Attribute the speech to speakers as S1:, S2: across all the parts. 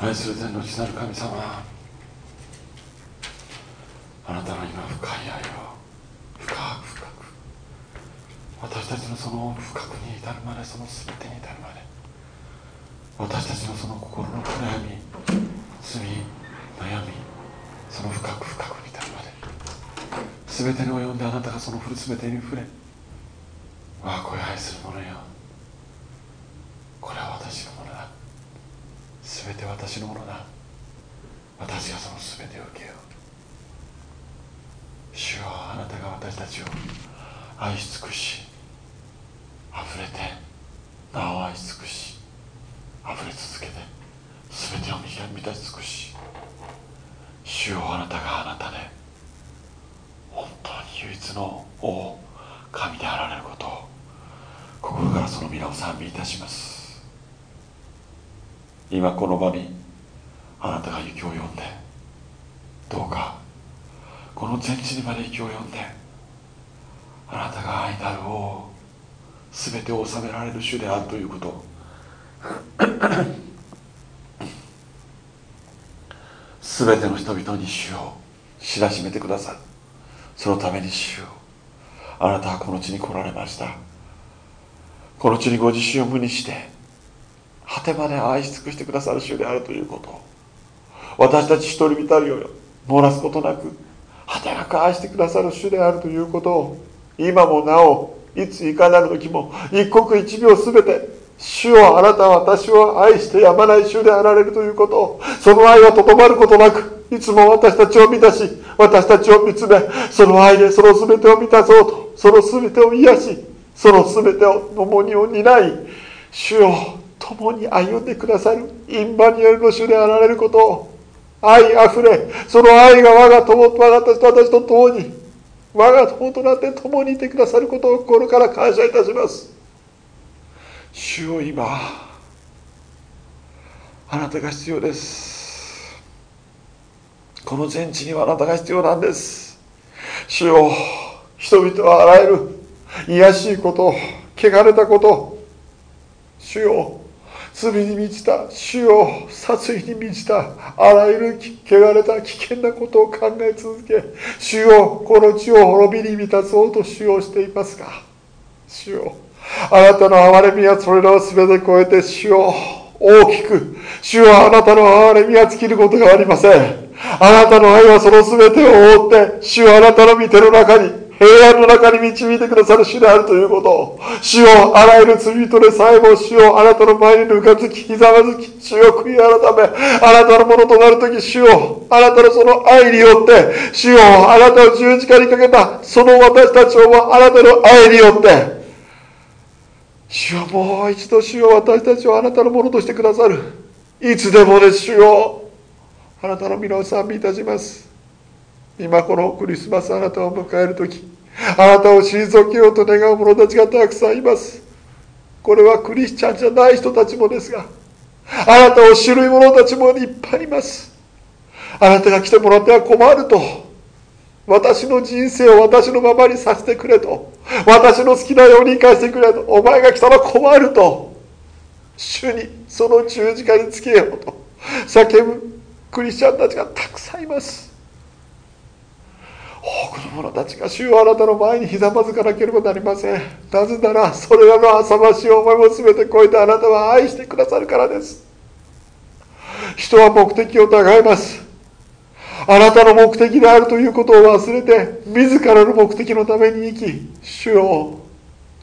S1: 愛する天の父なる神様あなたの今深い愛を深く深く私たちのその深くに至るまでその全てに至るまで私たちのその心の暗闇罪悩みその深く深くに至るまで全てに及んであなたがその全てに触れ我が子を愛する者よこれは私のものだ全て私のものだ。私がその全てを受けよう。主よあなたが私たちを愛し尽くし溢れてなお愛し尽くし溢れ続けて全てを満たし尽くし。主よあなたがあなたで本当に唯一の王神であられることを心からその皆を賛美いたします。今この場にあなたが雪を読んでどうかこの全地にまで息を読んであなたが愛なる王全てを治められる主であるということ。全ての人々に主を知らしめてくださる。そのために主よあなたはこの地に来られました。この地にご自身を無にして果てまで愛し尽くしてくださる主であるということ。私たち一人たりを漏らすことなく果てなく愛してくださる主であるということを今もなおいついかなる時も一刻一秒すべて主をあなたは私を愛してやまない主であられるということをその愛はとどまることなくいつも私たちを満たし私たちを見つめその愛でその全てを満たそうとその全てを癒しその全てを共にを担い主を共に歩んでくださるインマニュエルの主であられることを愛あふれその愛が我が友我が私と共に我が友となって共にいてくださることを心から感謝いたします。主を今あなたが必要です。この全地にはあなたが必要なんです。主よ人々はあらゆる癒しいこと汚れたこと主よ罪に満ちた主を殺意に満ちたあらゆる汚れた危険なことを考え続け主をこの地を滅びに満たそうと主をしていますが主をあなたの憐れみはそれらを全て超えて主を大きく主はあなたの憐れみは尽きることがありません。あなたの愛はその全てを覆って主はあなたの御手の中に平安の中に導いてくださる主であるということを、主をあらゆる罪人でさえも主をあなたの前にぬかつき、ひざまずき、主を悔い改め、あなたのものとなるとき、主を、あなたのその愛によって、主をあなたを十字架にかけた、その私たちをもあなたの愛によって、主はもう一度主を私たちをあなたのものとしてくださる。いつでもです、主を、あなたの皆を賛美いたします。今このクリスマスあなたを迎える時あなたを退けようと願う者たちがたくさんいます。これはクリスチャンじゃない人たちもですがあなたを知る者たちもいっぱいいます。あなたが来てもらっては困ると私の人生を私のままにさせてくれと私の好きなように生かしてくれとお前が来たら困ると主にその十字架につけようと叫ぶクリスチャンたちがたくさんいます。多くの者たちが主をあなたの前にひざまずかなければなりません。なぜならそれらの浅ましい思いも全て超えてあなたは愛してくださるからです。人は目的を違います。あなたの目的であるということを忘れて自らの目的のために生き主を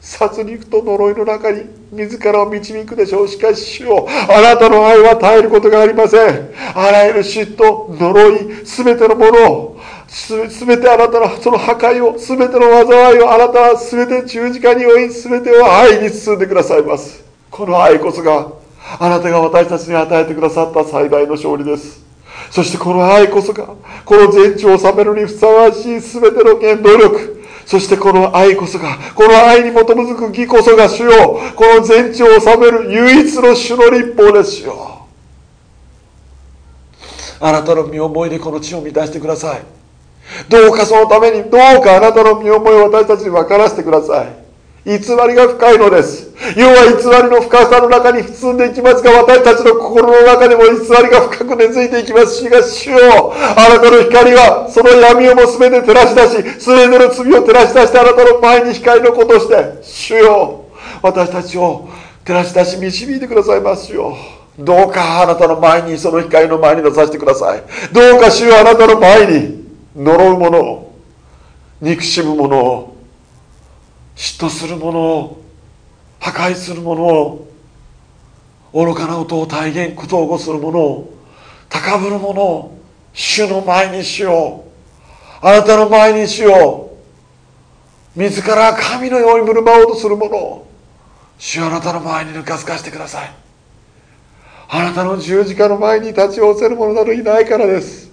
S1: 殺戮と呪いの中に自らを導くでしょう。しかし主をあなたの愛は絶えることがありません。あらゆる嫉妬呪い全てのものをすべてあなたのその破壊を、すべての災いをあなたはすべて十字架に追い、すべてを愛に包んでくださいます。この愛こそが、あなたが私たちに与えてくださった最大の勝利です。そしてこの愛こそが、この全地を治めるにふさわしいすべての原動力、そしてこの愛こそが、この愛に基づく義こそが主よ、この全地を治める唯一の主の立法ですよ。あなたの身を思いでこの地を満たしてください。どうかそのために、どうかあなたの身思いを私たちに分からせてください。偽りが深いのです。要は偽りの深さの中に進んでいきますが私たちの心の中でも偽りが深く根付いていきます。しが主よあなたの光はその闇をも全て照らし出し全ての罪を照らし出してあなたの前に光の子として主よ私たちを照らし出し導いてくださいますよ。どうかあなたの前にその光の前に出させてください。どうか主よあなたの前に呪う者を憎しむ者を嫉妬する者を破壊する者を愚かな音を体現ことを起こする者を高ぶる者を主の前にしよう。あなたの前にしよう。自ら神のように振る舞おうとする者を主あなたの前にぬかずかしてください。あなたの十字架の前に立ち寄せる者などいないからです。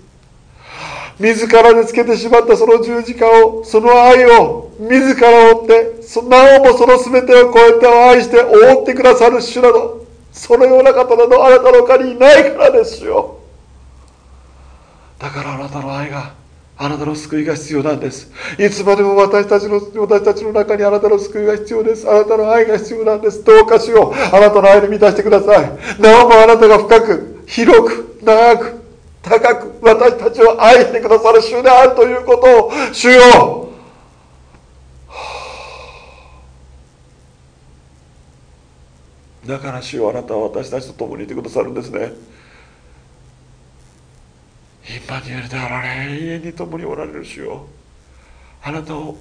S1: 自らでつけてしまったその十字架をその愛を自ら追ってなおもその全てを超えて愛して覆ってくださる主などそのような方などあなたの他にいないからですよ。だからあなたの愛があなたの救いが必要なんです。いつまでも私たちの私たちの中にあなたの救いが必要です。あなたの愛が必要なんです。どうかしよう。あなたの愛で満たしてください。なおもあなたが深く広く長く高く私たちを愛してくださる主であるということを主よ。だから主よあなたは私たちと共にいてくださるんですね。インマニュエルであられ永遠に共におられる主よ。あなたを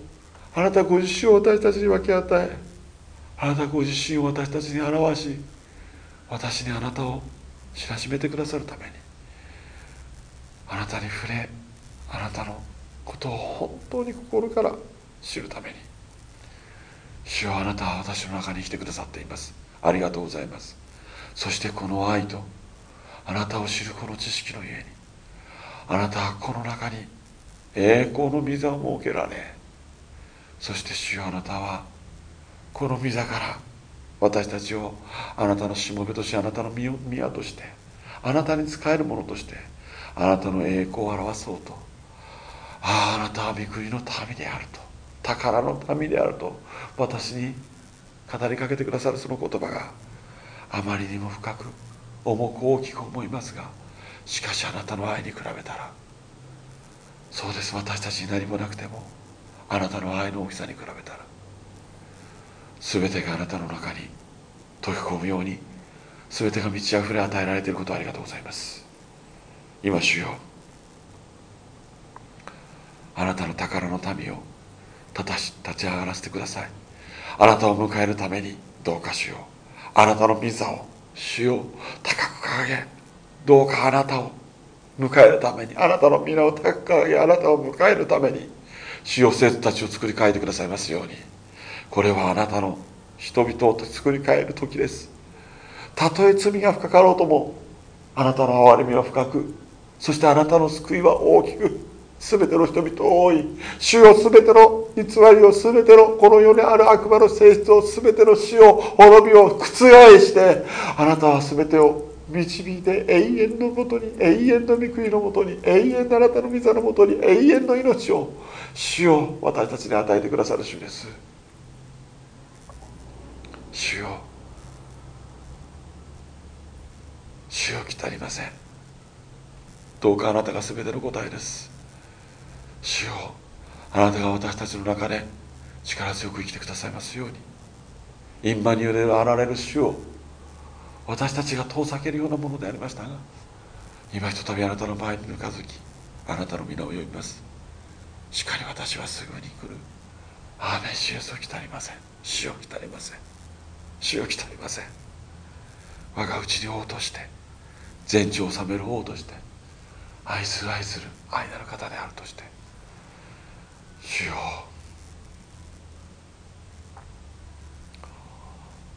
S1: あなたご自身を私たちに分け与えあなたご自身を私たちに表し私にあなたを知らしめてくださるために。あなたに触れあなたのことを本当に心から知るために主はあなたは私の中に来てくださっています。ありがとうございます。そしてこの愛とあなたを知るこの知識のゆえにあなたはこの中に栄光の御座を設けられそして主よあなたはこの御座から私たちをあなたのしもべとしあなたの宮としてあなたに仕えるものとしてあなたの栄光を表そうと。ああなたは御国の民であると。宝の民であると。私に語りかけてくださるその言葉があまりにも深く重く大きく思いますがしかしあなたの愛に比べたら。そうです。私たちに何もなくてもあなたの愛の大きさに比べたら。全てがあなたの中に溶け込むように全てが満ち溢れ与えられていることをありがとうございます。今主よ。あなたの宝の民を立ち上がらせてください。あなたを迎えるためにどうか主よ。あなたの御座を主を高く掲げどうかあなたを迎えるためにあなたの皆を高く掲げあなたを迎えるために主よ生徒たちを作り変えてくださいますように。これはあなたの人々を作り変える時です。たとえ罪が深かろうともあなたの憐れみは深くそしてあなたの救いは大きく全ての人々を覆い主よ全ての偽りを全てのこの世にある悪魔の性質を全ての死を滅びを覆してあなたは全てを導いて永遠のもとに永遠の御国のもとに永遠のあなたの御座のもとに永遠の命を主を私たちに与えてくださる主です。主よ主よ来たりません。どうかあなたが全ての答えです。主よあなたが私たちの中で力強く生きてくださいますように。インマニュエルあられる主を私たちが遠ざけるようなものでありましたが今ひとたびあなたの前にぬかずきあなたの皆を呼びます。しかり私はすぐに来る。アーメン主イエスを来たりません。主を来たりません。主を来たりません。我が内に王として全地を治める王として愛する愛する愛なる方であるとして。主よ。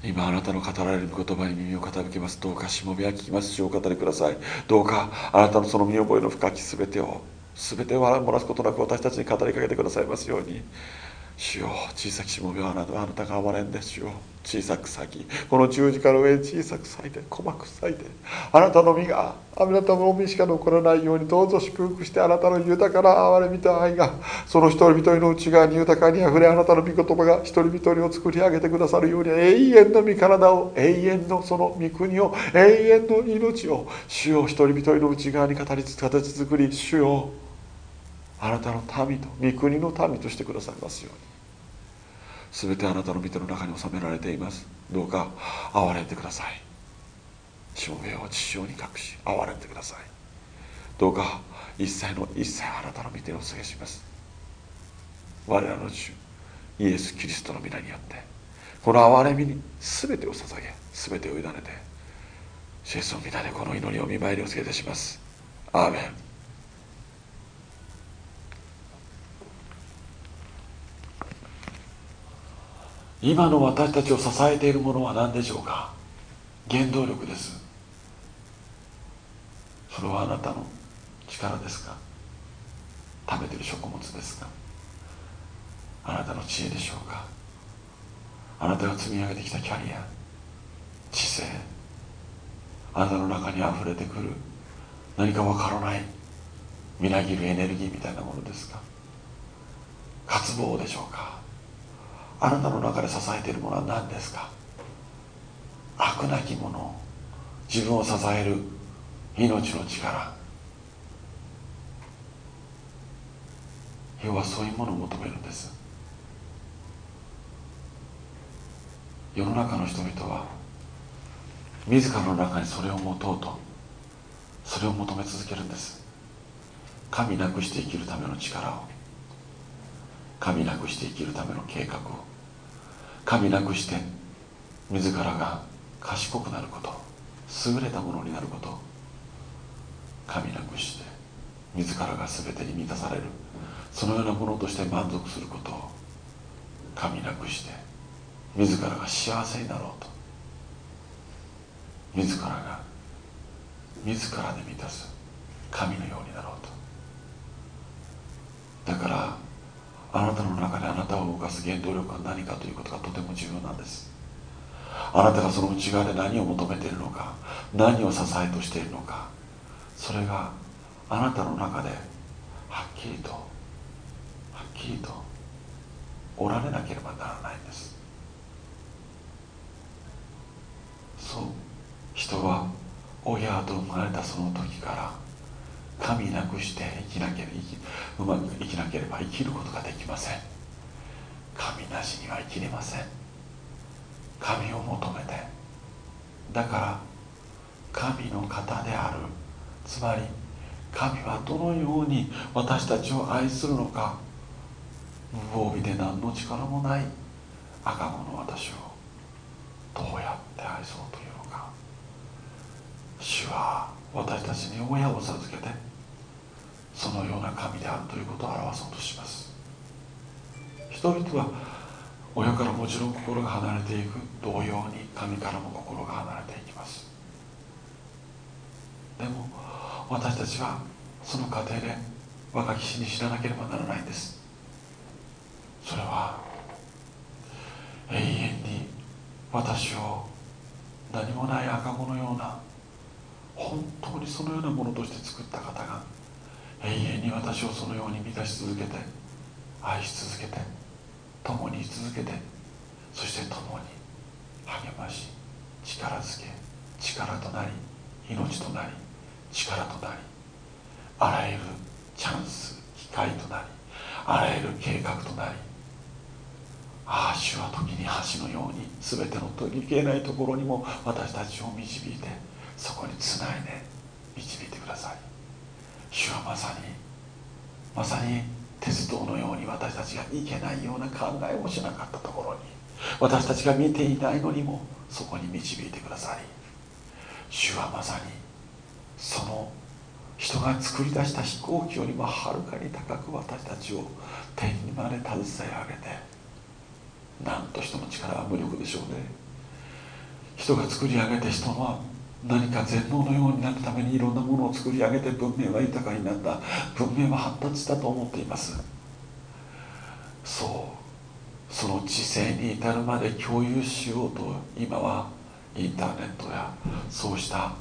S1: 今あなたの語られる言葉に耳を傾けます。どうかしもべは聞きますしお語りください。どうかあなたのその見覚えの深き全てを全てを漏らすことなく私たちに語りかけてくださいますように。主よ小さきしもべはあなたあなたが憐れんで主よ。小さく裂きこの十字架の上に小さく裂いて細く裂いてあなたの身があなたの身しか残らないようにどうぞ祝福してあなたの豊かな憐れみと愛がその一人一人の内側に豊かにあふれあなたの御言葉が一人一人を作り上げてくださるように永遠の御体を永遠のその御国を永遠の命を主を一人一人の内側に語りつつ形作り主をあなたの民と御国の民としてくださいますように。全てあなたの御手の中に収められています。どうか憐れんでください。証明を父親に隠し憐れんでください。どうか一切の一切あなたの御手を告げします。我らの主イエス・キリストの皆によってこの憐れみに全てを捧げ全てを委ねてイエスの皆でこの祈りを見舞いにお告げいたします。アーメン。今の私たちを支えているものは何でしょうか？原動力です。それはあなたの力ですか？食べてる食物ですか？あなたの知恵でしょうか？あなたが積み上げてきたキャリア知性あなたの中にあふれてくる何かわからないみなぎるエネルギーみたいなものですか？渇望でしょうか？あなたの中で支えているものは何ですか？悪なき者自分を支える命の力。要はそういうものを求めるんです。世の中の人々は自らの中にそれを持とうとそれを求め続けるんです。神なくして生きるための力を神なくして生きるための計画を。神なくして自らが賢くなること優れたものになること神なくして自らが全てに満たされる。そのようなものとして満足することを神なくして自らが幸せになろうと。自らが自らで満たす神のようになろうと。だからあなたの中であなたを動かす原動力は何かということがとても重要なんです。あなたがその内側で何を求めているのか何を支えとしているのかそれがあなたの中ではっきりとはっきりとおられなければならないんです。そう人は親と生まれたその時から神なくして生きなければうまく生きなければ生きることができません。神なしには生きれません。神を求めて。だから神の方である。つまり神はどのように私たちを愛するのか。無防備で何の力もない。赤子の私を。どうやって愛そうというのか。主は私たちに親を授けて。そのような神であるということを表そうとします。人々は親からもちろん心が離れていく同様に神からも心が離れていきます。でも私たちはその過程で若き死に知らなければならないんです。それは永遠に私を何もない赤子のような本当にそのようなものとして作った方が永遠に私をそのように満たし続けて愛し続けて共に居続けてそして共に励まし力づけ力となり命となり力となりあらゆるチャンス機会となりあらゆる計画となりああ主は時に橋のように全ての取り消えないところにも私たちを導いてそこにつないで導いてください。主はまさにまさに鉄道のように私たちがいけないような考えもしなかったところに私たちが見ていないのにもそこに導いてくださり主はまさにその人が作り出した飛行機よりもはるかに高く私たちを天にまで携え上げてなんと人の力は無力でしょうね。人が作り上げて人は何か全能のようになるためにいろんなものを作り上げて文明は豊かになった。文明は発達したと思っています。そう。その知性に至るまで共有しようと今はインターネットやそうした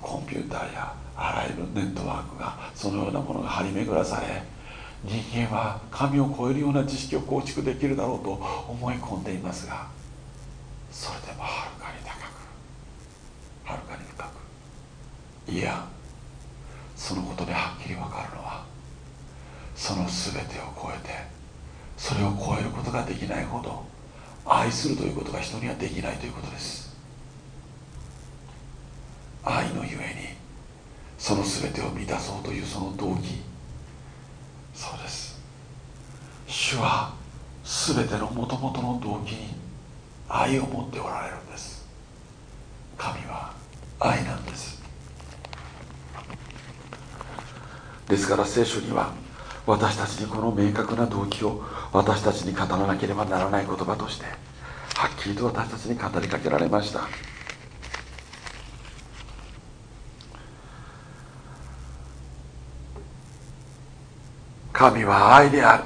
S1: コンピューターやあらゆるネットワークがそのようなものが張り巡らされ人間は神を超えるような知識を構築できるだろうと思い込んでいますがそれでもはるかに高くはるかに深く。いやそのことではっきり分かるのはその全てを超えてそれを超えることができないほど愛するということが人にはできないということです。愛のゆえにその全てを満たそうというその動機。そうです。主は全てのもともとの動機に愛を持っておられるんです。神は愛なんです。ですから聖書には私たちにこの明確な動機を私たちに語らなければならない言葉としてはっきりと私たちに語りかけられました。神は愛である。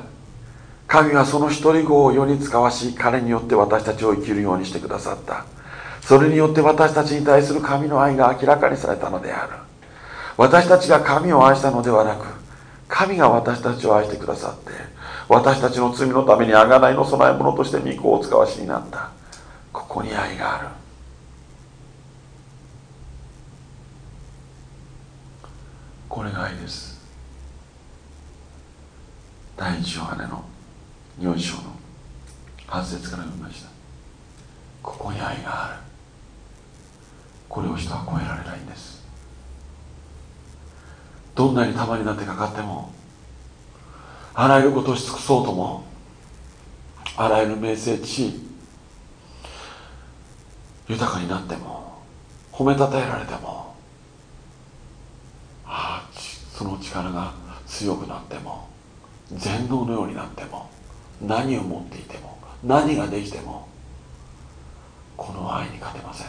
S1: 神はその一人子を世に使わし彼によって私たちを生きるようにしてくださった。それによって私たちに対する神の愛が明らかにされたのである。私たちが神を愛したのではなく神が私たちを愛してくださって私たちの罪のために贖いの供え物として御子を使わしになった。ここに愛がある。これが愛です。第一ヨハネの4章の8節から読みました。ここに愛がある。これを人は超えられないんです。どんなに束になってかかってもあらゆることをし尽くそうともあらゆる名声地豊かになっても褒めたたえられてもああその力が強くなっても全能のようになっても何を持っていても何ができてもこの愛に勝てません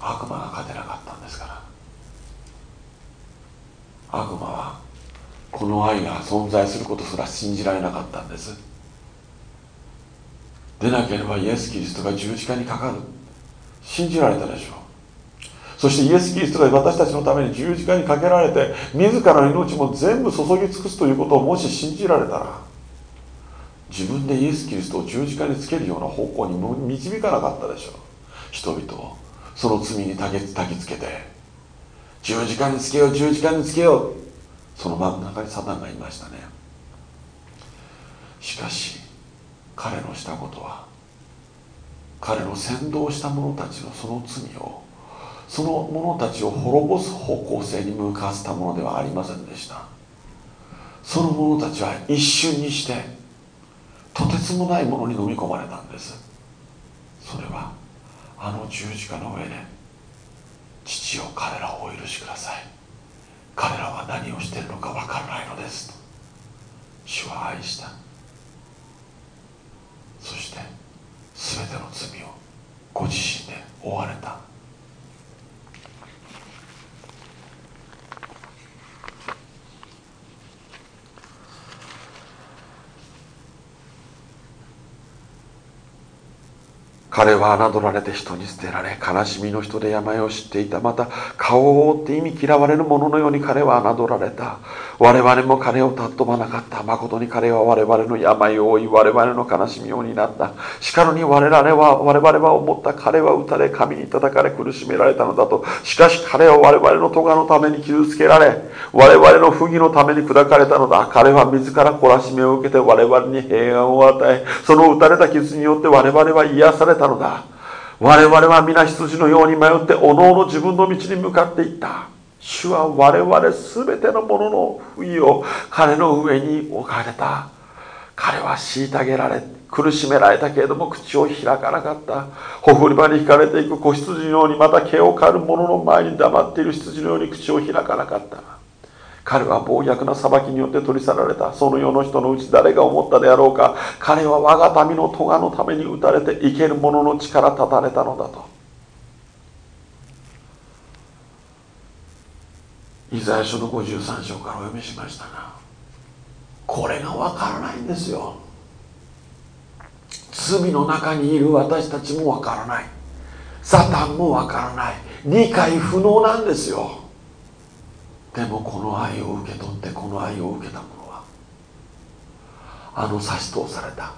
S1: 悪魔が勝てなかったんですから悪魔はこの愛が存在することすら信じられなかったんです。でなければイエス・キリストが十字架にかかる。信じられたでしょう。そしてイエス・キリストが私たちのために十字架にかけられて自らの命も全部注ぎ尽くすということをもし信じられたら自分でイエス・キリストを十字架につけるような方向に導かなかったでしょう。人々をその罪にたきつけて十字架につけよう十字架につけよう。その真ん中にサタンがいましたね。しかし彼のしたことは彼の先導した者たちのその罪をその者たちを滅ぼす方向性に向かわせたものではありませんでした。その者たちは一瞬にしてとてつもないものに飲み込まれたんです。それはあの十字架の上で父を彼らをお許しください。彼らは何をしているのかわからないのです。と主は愛した。そして全ての罪をご自身で負われた。彼は侮られて人に捨てられ悲しみの人で病を知っていた。また顔を覆って意味嫌われる者のように彼は侮られた。我々も彼を尊ばなかった。誠に彼は我々の病を負い我々の悲しみを担った。しかるに我々は我々は思った。彼は打たれ神に叩かれ苦しめられたのだと。しかし彼は我々の咎のために傷つけられ我々の不義のために砕かれたのだ。彼は自ら懲らしめを受けて我々に平安を与えその打たれた傷によって我々は癒されたのだ。我々は皆羊のように迷っておのおの自分の道に向かっていった。主は我々全てのものの不義を彼の上に置かれた。彼は虐げられ苦しめられたけれども口を開かなかった。ほふり場に引かれていく子羊のようにまた毛を刈る者の前に黙っている羊のように口を開かなかった。彼は暴虐な裁きによって取り去られた。その世の人のうち誰が思ったであろうか。彼は我が民の咎のために打たれて生ける者の力立たれたのだと。イザヤ書の53章からお読みしましたがこれがわからないんですよ。罪の中にいる私たちもわからない。サタンもわからない。理解不能なんですよ。でもこの愛を受け取ってこの愛を受けた者はあの差し通された。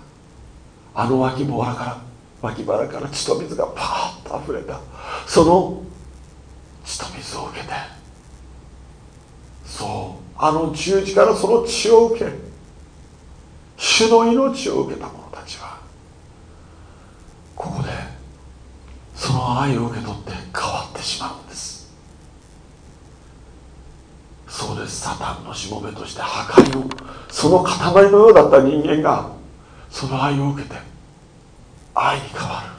S1: あの脇腹から脇腹から血と水がパーッと溢れた。その血と水を受けてそう。あの十字からその血を受け主の命を受けた者たちはここでその愛を受け取って変わってしまうんです。そうです。サタンのしもべとして破壊のその塊のようだった人間がその愛を受けて愛に変わる。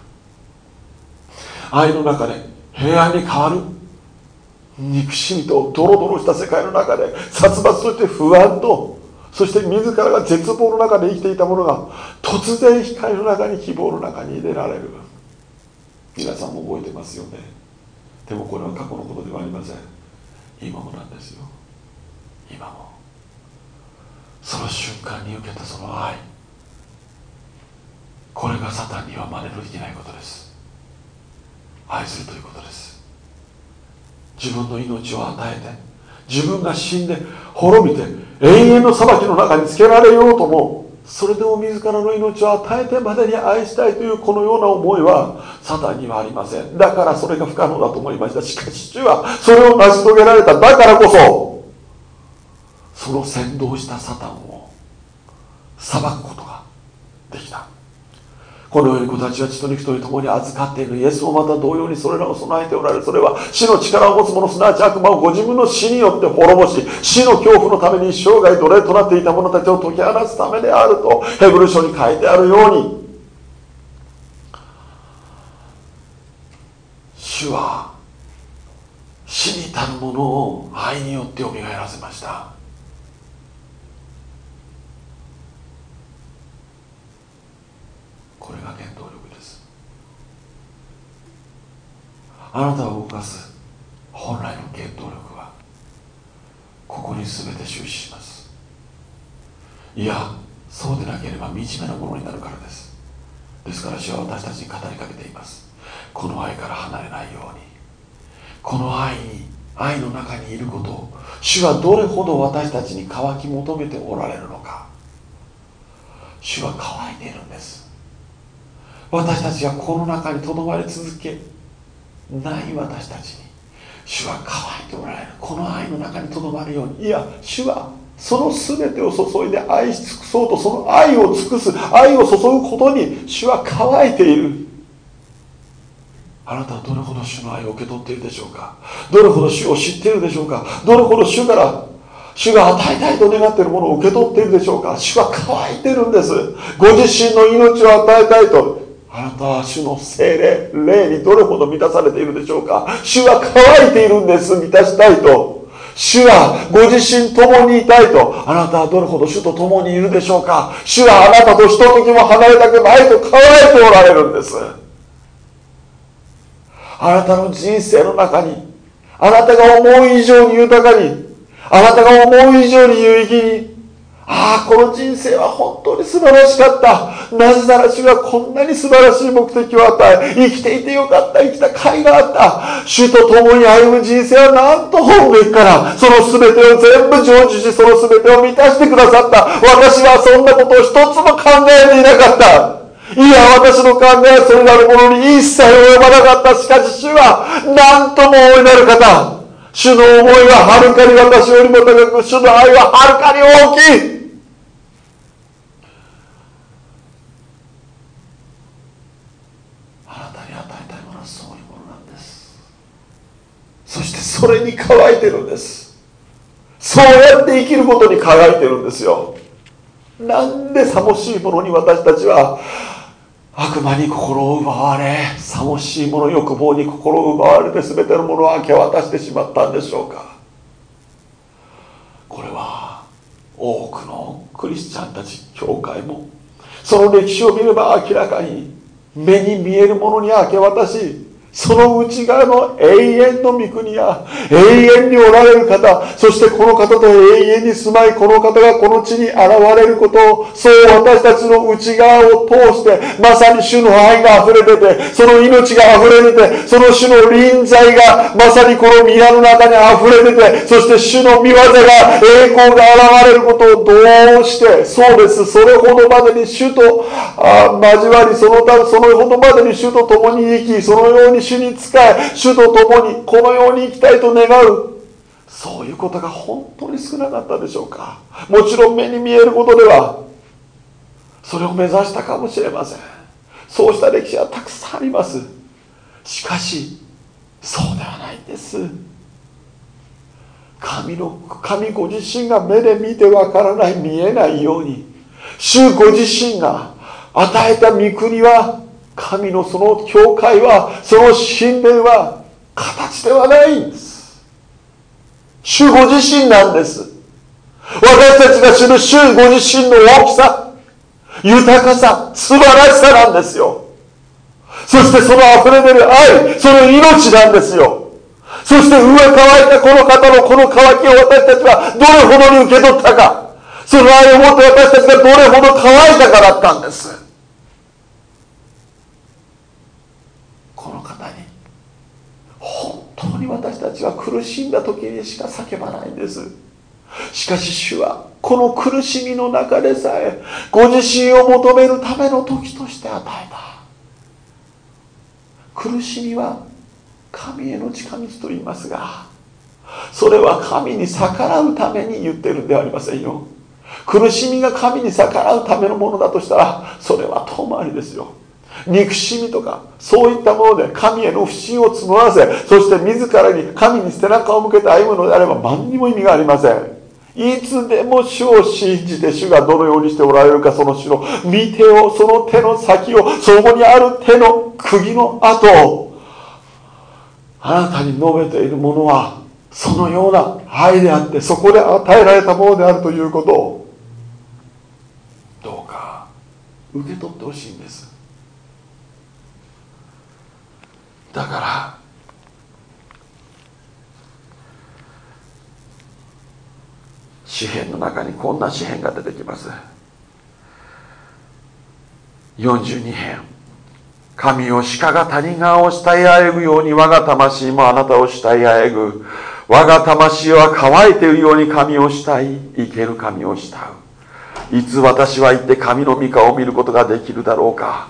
S1: 愛の中で平安に変わる。憎しみとドロドロした世界の中で殺伐として不安とそして自らが絶望の中で生きていたものが突然光の中に希望の中に入れられる。皆さんも覚えてますよね。でもこれは過去のことではありません。今もなんですよ。今も。その瞬間に受けたその愛。これがサタンには真似のできないことです。愛するということです。自分の命を与えて自分が死んで滅びて永遠の裁きの中につけられようともそれでも自らの命を与えてまでに愛したいというこのような思いはサタンにはありません。だからそれが不可能だと思いました。しかし主はそれを成し遂げられた。だからこそその先導したサタンを裁くことができた。このように子たちは血と肉と共に預かっているイエスもまた同様にそれらを備えておられるそれは死の力を持つ者すなわち悪魔をご自分の死によって滅ぼし死の恐怖のために生涯奴隷となっていた者たちを解き放つためであるとヘブル書に書いてあるように。主は死に至る者を愛によってよみがえらせました。これが原動力です。あなたを動かす本来の原動力はここに全て終始します。いやそうでなければ惨めなものになるからです。ですから主は私たちに語りかけています。この愛から離れないように。この愛に愛の中にいることを主はどれほど私たちに乾き求めておられるのか。主は乾いているんです。私たちがこの中にとどまり続けない私たちに。主は乾いておられる。この愛の中にとどまるように。いや主はその全てを注いで愛し尽くそうとその愛を尽くす愛を注ぐことに主は乾いている。あなたはどれほど主の愛を受け取っているでしょうか？どれほど主を知っているでしょうか？どれほど主から主が与えたいと願っているものを受け取っているでしょうか？主は乾いているんです。ご自身の命を与えたいと。あなたは主の精霊、霊にどれほど満たされているでしょうか？主は乾いているんです、満たしたいと。主はご自身共にいたいと。あなたはどれほど主と共にいるでしょうか？主はあなたとひとときも離れたくないと乾いておられるんです。あなたの人生の中に、あなたが思う以上に豊かに、あなたが思う以上に有意義に、ああ、この人生は本当に素晴らしかった。なぜなら主がこんなに素晴らしい目的を与え、生きていてよかった、生きた甲斐があった。主と共に歩む人生はなんと本べきから、その全てを全部成就し、その全てを満たしてくださった。私はそんなことを一つも考えていなかった。いや、私の考えはそれなるものに一切及ばなかった。しかし主は、何とも大いなる方。主の思いははるかに私よりも高く、主の愛ははるかに大きい。そしてそれに乾いてるんです。そうやって生きることに乾いてるんですよ。なんでさもしいものに私たちは悪魔に心を奪われさもしいもの欲望に心を奪われて全てのものを明け渡してしまったんでしょうか。これは多くのクリスチャンたち教会もその歴史を見れば明らかに目に見えるものに明け渡しその内側の永遠の御国や永遠におられる方そしてこの方と永遠に住まいこの方がこの地に現れることをそう私たちの内側を通してまさに主の愛が溢れ出てその命が溢れ出てその主の臨在がまさにこの宮の中に溢れ出てそして主の御業が栄光が現れることをどうしてそうです。それほどまでに主とあ交わりそのたそのほどまでに主と共に生きそのように主に仕え主と共にこのように生きたいと願う。そういうことが本当に少なかったでしょうか。もちろん目に見えることでは。それを目指したかもしれません。そうした歴史はたくさんあります。しかしそうではないんです。神の神ご自身が目で見てわからない見えないように。主ご自身が与えた御国は神のその教会はその神殿は形ではない。んです主ご自身なんです。私たちが知る主ご自身の大きさ豊かさ素晴らしさなんですよ。そしてその溢れ出る愛その命なんですよ。そして上乾いたこの方のこの渇きを私たちはどれほどに受け取ったか。その愛をもって私たちがどれほど乾いたかだったんです。当に私たちは苦しんだ時にしか叫ばないんです。しかし主はこの苦しみの中でさえご自身を求めるための時として与えた。苦しみは神への近道と言いますがそれは神に逆らうために言ってるんではありませんよ。苦しみが神に逆らうためのものだとしたらそれは遠回りですよ。憎しみとかそういったもので神への不信を募らせそして自らに神に背中を向けて歩むのであれば何にも意味がありません。いつでも主を信じて主がどのようにしておられるかその主の見てをその手の先をそこにある手の釘の跡をあなたに述べているものはそのような愛であってそこで与えられたものであるということをどうか受け取ってほしいんです。だから詩篇の中にこんな詩篇が出てきます。42編。神を鹿が谷川を慕いあえぐように我が魂もあなたを慕いあえぐ我が魂は乾いているように神を慕い生ける神を慕う。いつ私は行って神の御顔を見ることができるだろうか。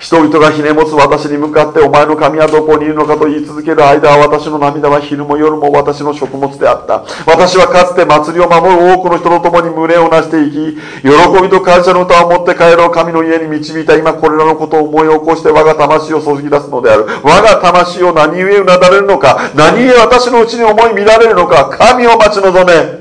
S1: 人々がひねもつ私に向かってお前の神はどこにいるのかと言い続ける間は私の涙は昼も夜も私の食物であった。私はかつて祭りを守る多くの人と共に胸をなしていき喜びと感謝の歌を持って帰ろう神の家に導いた。今これらのことを思い起こして我が魂を注ぎ出すのである。我が魂を何故うなだれるのか。何故私のうちに思い乱れるのか。神を待ち望め。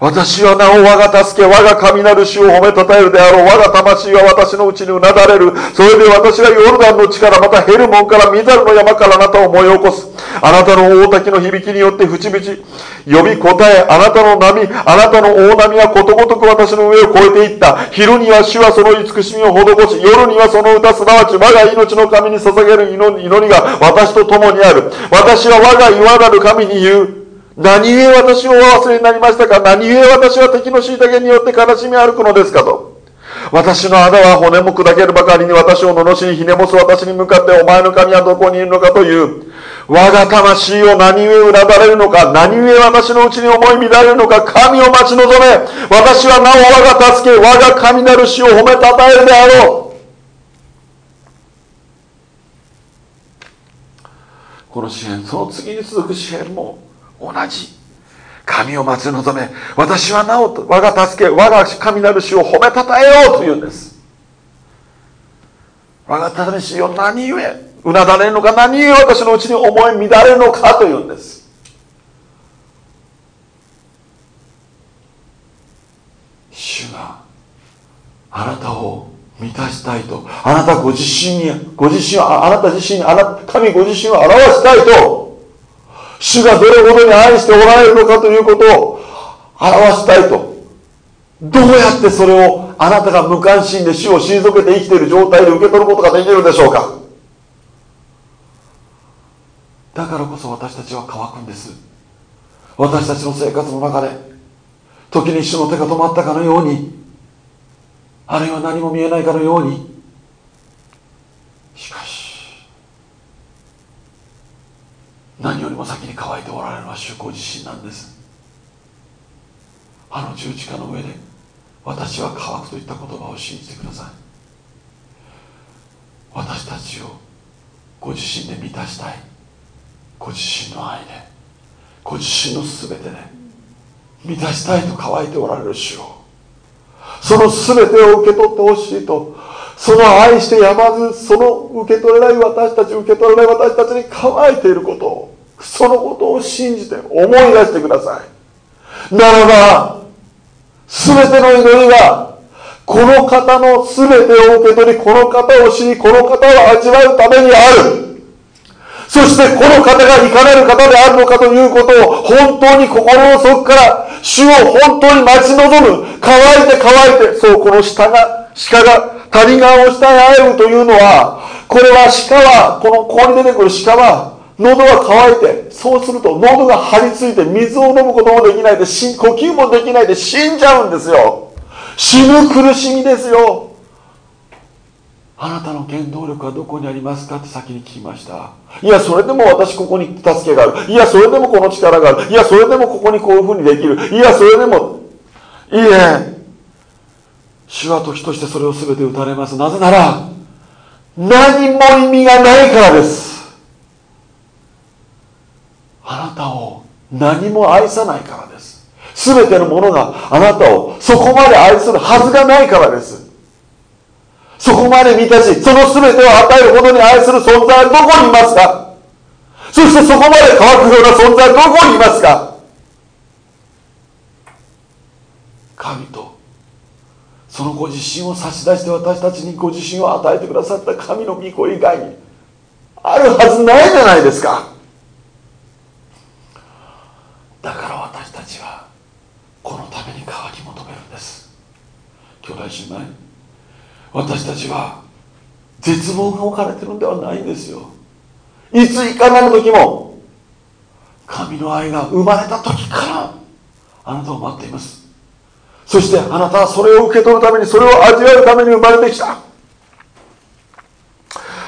S1: 私はなお我が助け、我が神なる主を褒めたたえるであろう。我が魂は私のうちにうなだれる。それで私がヨルダンの地から、またヘルモンから、ミザルの山からあなたを思い起こす。あなたの大滝の響きによって淵々、呼び答え、あなたの波、あなたの大波はことごとく私の上を越えていった。昼には主はその慈しみを施し、夜にはその歌、すなわち我が命の神に捧げる祈りが私と共にある。私は我が岩なる神に言う。何故私をお忘れになりましたか？何故私は敵の虐げによって悲しみ歩くのですかと。私の穴は骨も砕けるばかりに私を罵りひねもす私に向かってお前の神はどこにいるのかという。我が魂を何故うなだれるのか？何故私のうちに思い乱れるのか？神を待ち望め私はなお我が助け我が神なる死を褒めたたえるであろうこの支援その次に続く支援も同じ。神を待ち望め私はなお我が助け我が神なる主を褒めたたえようというんです。我が魂を何故うなだれるのか何故私のうちに思い乱れるのかというんです。主があなたを満たしたいとあなたご自身にご自身はあなた自身にあな神ご自身を表したいと主がどれほどに愛しておられるのかということを表したいと。どうやってそれをあなたが無関心で主を退けて生きている状態で受け取ることができるでしょうかだからこそ私たちは乾くんです私たちの生活の中で時に主の手が止まったかのようにあるいは何も見えないかのようにしかし何よりも先に乾いておられるのは主ご自身なんです。あの十字架の上で私は乾くといった言葉を信じてください。私たちをご自身で満たしたい。ご自身の愛でご自身の全てで満たしたいと乾いておられる主を。その全てを受け取ってほしいとその愛してやまずその受け取れない私たち受け取れない私たちに乾いていることをそのことを信じて思い出してください。ならば全ての祈りがこの方の全てを受け取りこの方を知りこの方を味わうためにある。そしてこの方がいかなる方であるのかということを本当に心の底から主を本当に待ち望む乾いて乾いてそうこの下が鹿が谷川を下へ会えるというのはこれは鹿はこのここに出てくる鹿は喉が渇いてそうすると喉が張り付いて水を飲むこともできないで呼吸もできないで死んじゃうんですよ。死ぬ苦しみですよ。あなたの原動力はどこにありますかって先に聞きました。いやそれでも私ここに助けがある。いやそれでもこの力がある。いやそれでもここにこういうふうにできる。いやそれでもいいえ。主は時としてそれを全て打たれます。なぜなら何も意味がないからです。あなたを何も愛さないからです。全てのものがあなたをそこまで愛するはずがないからです。そこまで満たしその全てを与えるほどに愛する存在はどこにいますか？そしてそこまで乾くような存在はどこにいますか？神とそのご自身を差し出して私たちにご自身を与えてくださった神の御子以外にあるはずないじゃないですか。だから私たちはこのために渇き求めるんです。兄弟姉妹私たちは絶望が置かれてるんではないんですよ。いついかなる時も神の愛が生まれた時からあなたを待っています。そしてあなたはそれを受け取るためにそれを味わうために生まれてきた。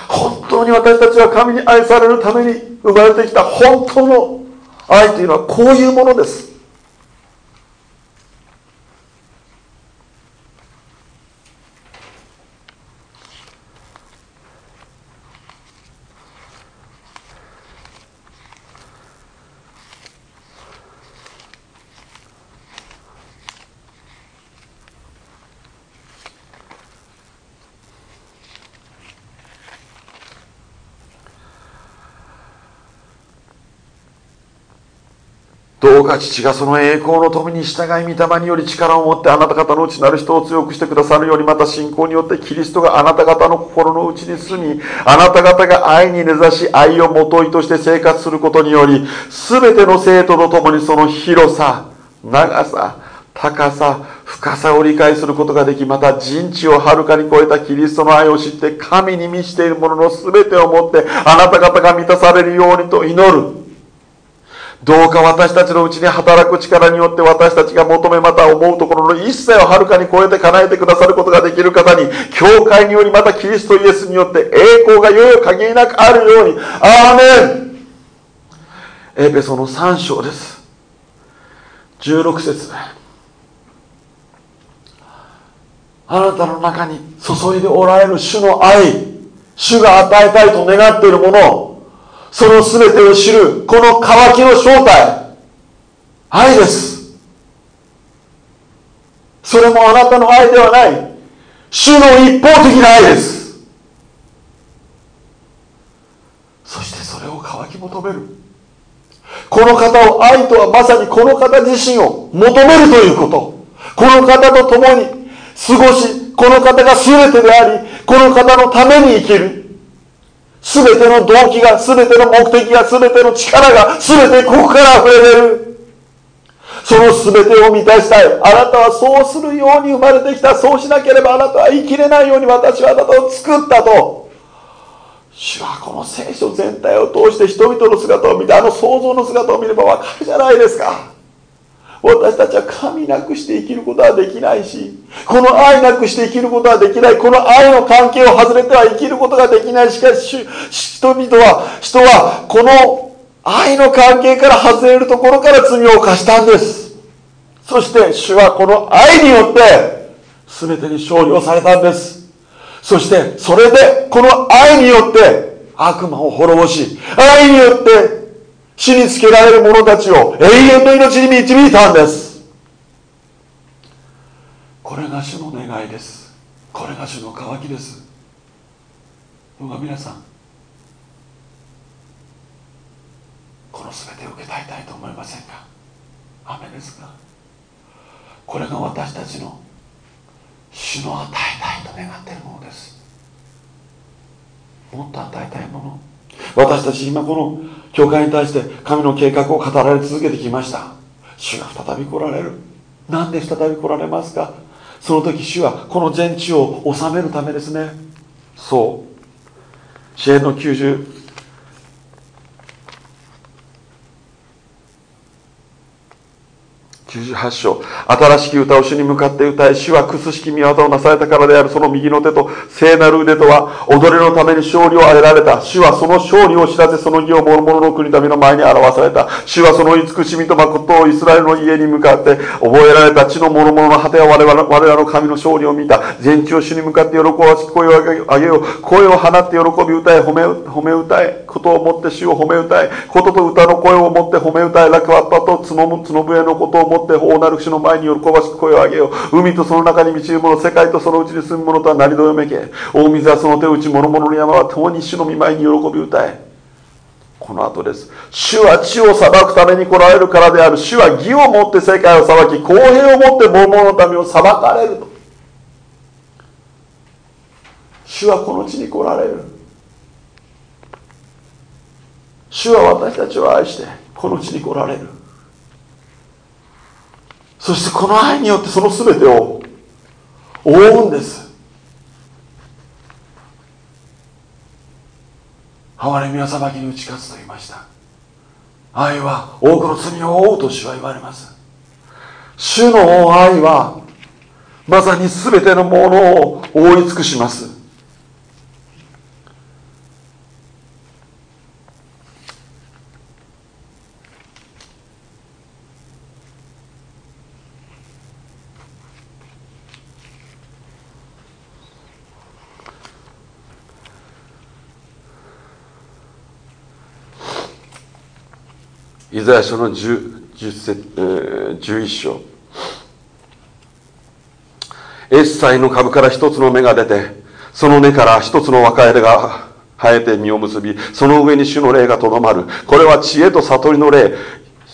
S1: 本当に私たちは神に愛されるために生まれてきた。本当の愛というのはこういうものです。どうか父がその栄光の富に従い御霊により力を持ってあなた方の内なる人を強くしてくださるようにまた信仰によってキリストがあなた方の心の内に住みあなた方が愛に根ざし愛をもといとして生活することにより全ての生徒と共にその広さ長さ高さ深さを理解することができまた人知をはるかに超えたキリストの愛を知って神に満ちているものの全てをもってあなた方が満たされるようにと祈る。どうか私たちのうちに働く力によって私たちが求めまた思うところの一切をはるかに超えて叶えてくださることができる方に、教会によりまたキリストイエスによって栄光がよよ限りなくあるように。アーメンエペソの3章です。16節あなたの中に注いでおられる主の愛、主が与えたいと願っているものその全てを知るこの渇きの正体。愛です。それもあなたの愛ではない。主の一方的な愛です。そしてそれを渇き求める。この方を愛とはまさにこの方自身を求めるということ。この方と共に過ごしこの方が全てでありこの方のために生きる。すべての動機が、すべての目的が、すべての力が、すべてここから溢れ出る。そのすべてを満たしたい。あなたはそうするように生まれてきた。そうしなければあなたは生きれないように私はあなたを作ったと。主はこの聖書全体を通して人々の姿を見てあの創造の姿を見ればわかるじゃないですか私たちは神なくして生きることはできないしこの愛なくして生きることはできない。この愛の関係を外れては生きることができない。しかし人々は人はこの愛の関係から外れるところから罪を犯したんです。そして主はこの愛によって全てに勝利をされたんです。そしてそれでこの愛によって悪魔を滅ぼし愛によって死につけられる者たちを永遠の命に導いたんです。これが主の願いです。これが主の渇きです。どうか皆さんこの全てを受けたいたいと思いませんか？雨ですがこれが私たちの主の与えたいと願っているものです。もっと与えたいもの私たち今この教会に対して神の計画を語られ続けてきました。主が再び来られる。なんで再び来られますか？その時主はこの全地を治めるためですね。そう。支援の90 98章。新しき歌を主に向かって歌い主はくすしき見業をなされたからである。その右の手と聖なる腕とは踊りのために勝利を得られた。主はその勝利を知らせその義を諸々の国民の前に表された。主はその慈しみと誠をイスラエルの家に向かって覚えられた。地の諸々の果ては我々我々の神の勝利を見た。全地を主に向かって喜ばし声を上げよう。声を放って喜び歌え褒め褒め歌え。ことをもって主を褒め歌え。ことと歌の声をもって褒め歌え。楽わったと角角笛のことをもってって大なる主の前に喜ばしく声を上げよう。海とその中に満ちる者世界とそのうちに住む者とは何どよめけ。大水はその手打ち諸々の山は共に主の御前に喜び歌え。この後です。主は地を裁くために来られるからである。主は義をもって世界を裁き公平をもって諸々の民を裁かれると。主はこの地に来られる。主は私たちを愛してこの地に来られる。そしてこの愛によってその全てを覆うんです。哀れみは裁きに打ち勝つと言いました。愛は多くの罪を負うと主は言われます。主の愛はまさに全てのものを覆い尽くします。イザヤ書の 10, 10, 11章。エッサイの株から一つの芽が出てその根から一つの若枝が生えて実を結びその上に主の霊がとどまる。これは知恵と悟りの霊。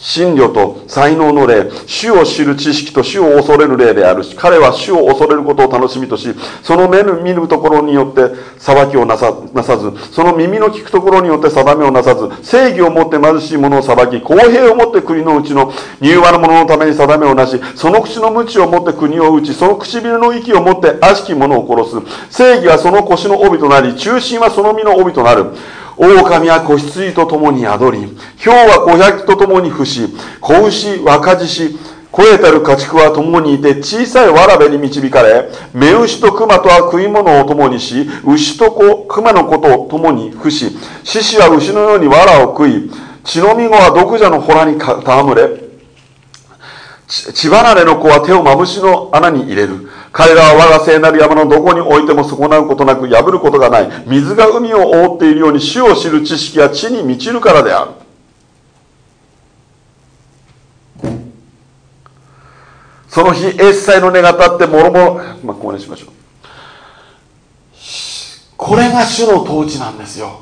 S1: 真理と才能の霊、主を知る知識と主を恐れる霊であるし、彼は主を恐れることを楽しみとし、その目の見るところによって裁きをなさなさず、その耳の聞くところによって定めをなさず、正義をもって貧しい者を裁き、公平をもって国のうちの柔和の者のために定めをなし、その口の鞭をもって国を打ち、その唇の息をもって悪しき者を殺す。正義はその腰の帯となり、中心はその身の帯となる。狼は子羊と共に宿り、豹は子百と共に伏し、子牛、若獅子、肥えたる家畜は共にいて小さいわらべに導かれ、目牛と熊とは食い物を共にし、牛と子、熊の子と共に伏し、獅子は牛のように藁を食い、血のみ子は毒蛇の洞に戯れ、血離れの子は手をまぶしの穴に入れる。彼らは我が聖なる山のどこに置いても損なうことなく破ることがない。水が海を覆っているように主を知る知識は地に満ちるからである。その日、エッサイの根が立ってもろもろ、まあ、ここにしましょう。これが主の統治なんですよ。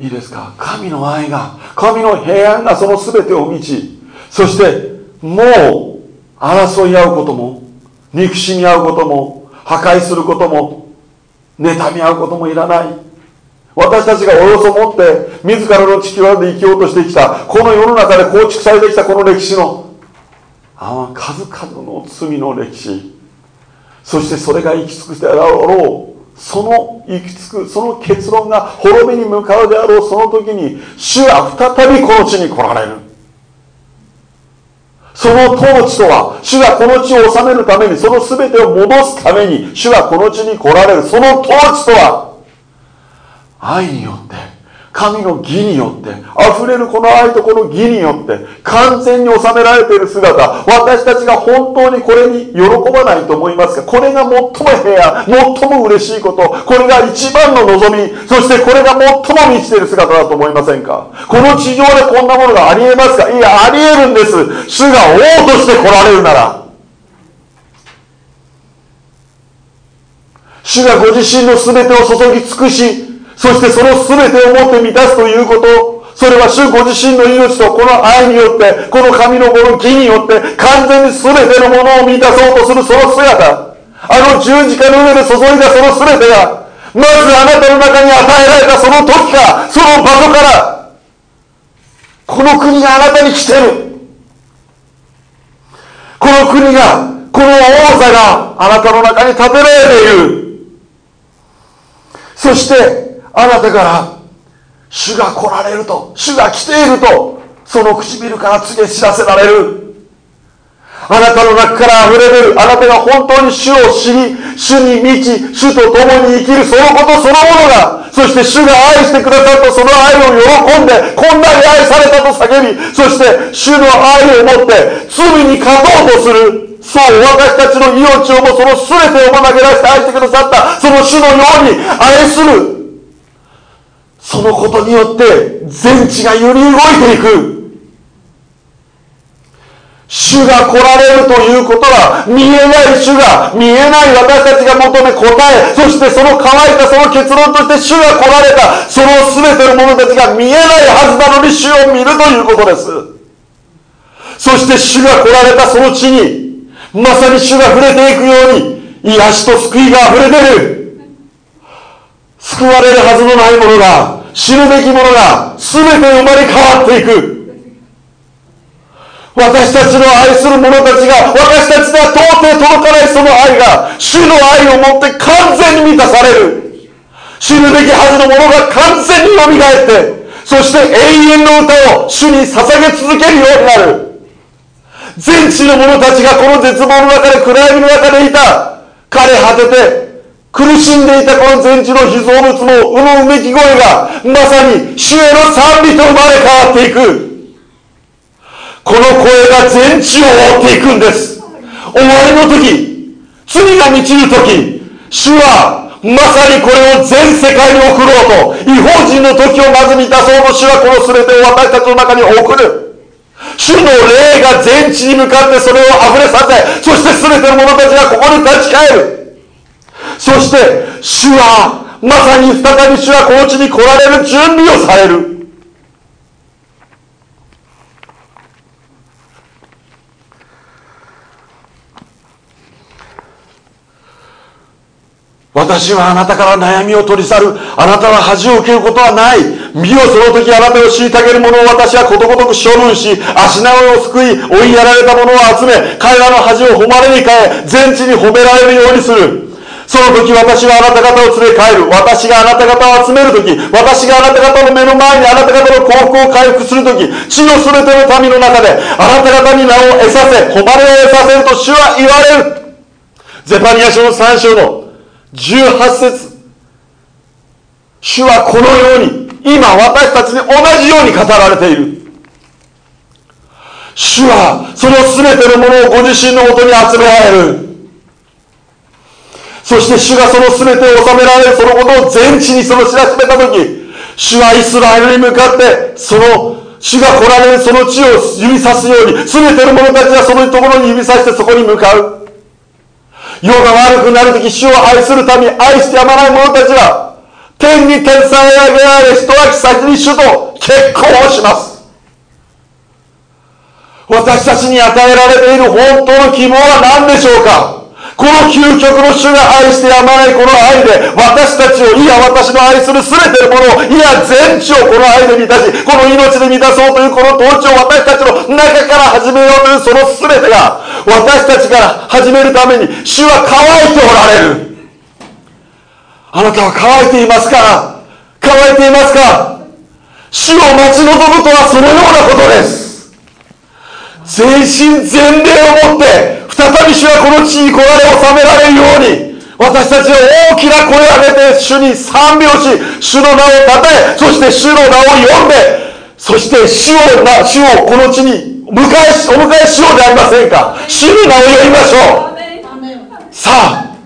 S1: いいですか？神の愛が、神の平安がその全てを満ち、そしてもう争い合うことも憎しみ合うことも破壊することも妬み合うこともいらない。私たちがおよそ持って自らの地球で生きようとしてきたこの世の中で構築されてきたこの歴史のあ数々の罪の歴史。そしてそれが行き尽くしてあろうその行き着くその結論が滅びに向かうであろうその時に主は再びこの地に来られる。その統治とは主がこの地を治めるためにその全てを戻すために主がこの地に来られるその統治とは愛によって神の義によって溢れるこの愛とこの義によって完全に収められている姿私たちが本当にこれに喜ばないと思いますがこれが最も平安最も嬉しいことこれが一番の望みそしてこれが最も満ちている姿だと思いませんか？この地上でこんなものがありえますか？いやありえるんです。主が王として来られるなら。主がご自身の全てを注ぎ尽くしそしてその全てをもって満たすということ、それは主ご自身の命とこの愛によって、この神の子の義によって、完全に全てのものを満たそうとするその姿、あの十字架の上で注いだその全てが、まずあなたの中に与えられたその時か、その場所から、この国があなたに来てる。この国が、この王座があなたの中に建てられている。そして、あなたから主が来られると主が来ているとその唇から告げ知らせられる。あなたの中から溢れ出るあなたが本当に主を知り主に満ち主と共に生きるそのことそのものがそして主が愛してくださったその愛を喜んでこんなに愛されたと叫びそして主の愛を持って罪に勝とうとするそう私たちの命をもその全てをも投げ出して愛してくださったその主のように愛する。そのことによって全地が揺り動いていく。主が来られるということは見えない主が見えない私たちが求め答えそしてその乾いたその結論として主が来られたその全ての者たちが見えないはずなのに主を見るということです。そして主が来られたその地にまさに主が触れていくように癒しと救いが溢れてる。救われるはずのないものが死ぬべきものが全て生まれ変わっていく。私たちの愛する者たちが私たちでは到底届かないその愛が主の愛をもって完全に満たされる。死ぬべきはずのものが完全によみがえってそして永遠の歌を主に捧げ続けるようになる。全地の者たちがこの絶望の中で暗闇の中でいた。枯れ果てて苦しんでいたこの全地の被造物のうのうめき声がまさに主への賛美と生まれ変わっていく。この声が全地を覆っていくんです。終わりの時罪が満ちる時主はまさにこれを全世界に送ろうと違法人の時をまず満たそうと主はこの全てを私たちの中に送る。主の霊が全地に向かってそれを溢れさせそして全ての者たちがここに立ち返る。そして主はまさに再び主はこの地に来られる準備をされる私はあなたから悩みを取り去る。あなたは恥を受けることはない。身をその時あなたを虐げる者を私はことごとく処分し、足縄を救い、追いやられた者を集め、彼らの恥を誉れに変え、全地に褒められるようにする。その時私はあなた方を連れ帰る。私があなた方を集める時、私があなた方の目の前にあなた方の幸福を回復する時、地の全ての民の中であなた方に名を得させ、誉れを得させると主は言われる。ゼパニア書の3章の18節主はこのように、今私たちに同じように語られている。主はその全てのものをご自身のもとに集められる。そして主がその全てを収められるそのことを全地にその知らしめた時主はイスラエルに向かってその主が来られるその地を指さすように全ての者たちがそのところに指さしてそこに向かう。世が悪くなる時主を愛するために愛してやまない者たちは天に天さえ上げられ一足先に主と結婚をします。私たちに与えられている本当の希望は何でしょうか？この究極の主が愛してやまないこの愛で私たちをいや私の愛する全てのものをいや全地をこの愛で満たしこの命で満たそうというこの統治を私たちの中から始めようというその全てが私たちから始めるために主は乾いておられる。あなたは乾いていますか乾いていますか？主を待ち望むとはそのようなことです。全身全霊を持って再び主はこの地に来られ収められるように私たちは大きな声を上げて主に賛美をし主の名をたたえそして主の名を呼んでそして主をな主をこの地に迎えお迎えしようでありませんか。主の名を呼びましょう。さあ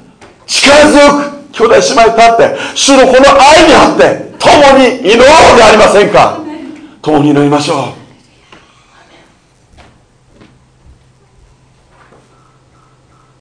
S1: 力強く兄弟姉妹立って主のこの愛にあって共に祈ろうでありませんか。共に祈りましょう。